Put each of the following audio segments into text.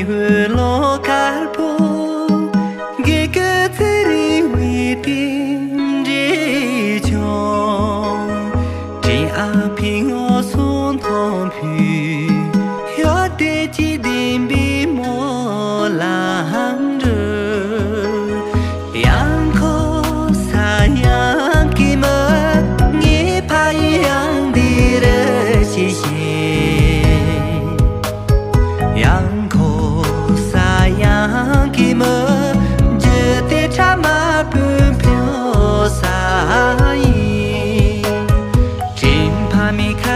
you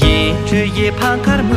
M'yéch' yé pan karmá